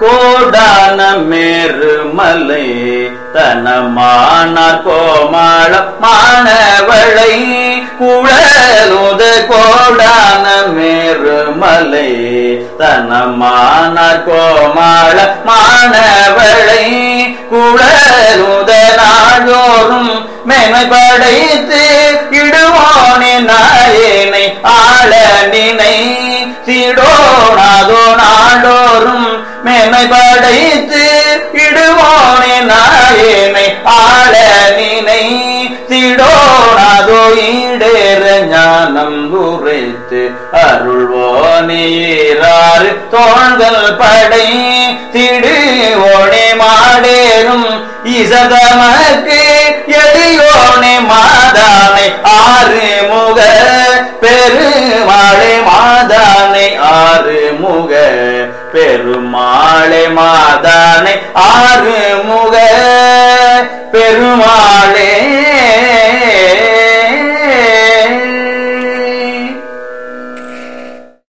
கோடான மேருமலை தனமானார் கோமாள மாணவளை குழலுத கோடான மேருமலை தனமானார் கோமாள மாணவளை குழலுத நாடோறும் மேமை படைத்து இடுவோனே நாயனை ஆள நினை சீடோனாதோ மேன்மை படைத்து இடுவோனே நாயனை ஆள நினை சீடோனாதோ ஈடேற ஞானம் உரைத்து அருள்வோனீராறு தோள்கள் படை திடு ஓணே மாடேறும் இசதமக்கு எளியோனே மாதானை ஆறு முக பெருமாளே மாதானை ஆறு முக பெருமாளே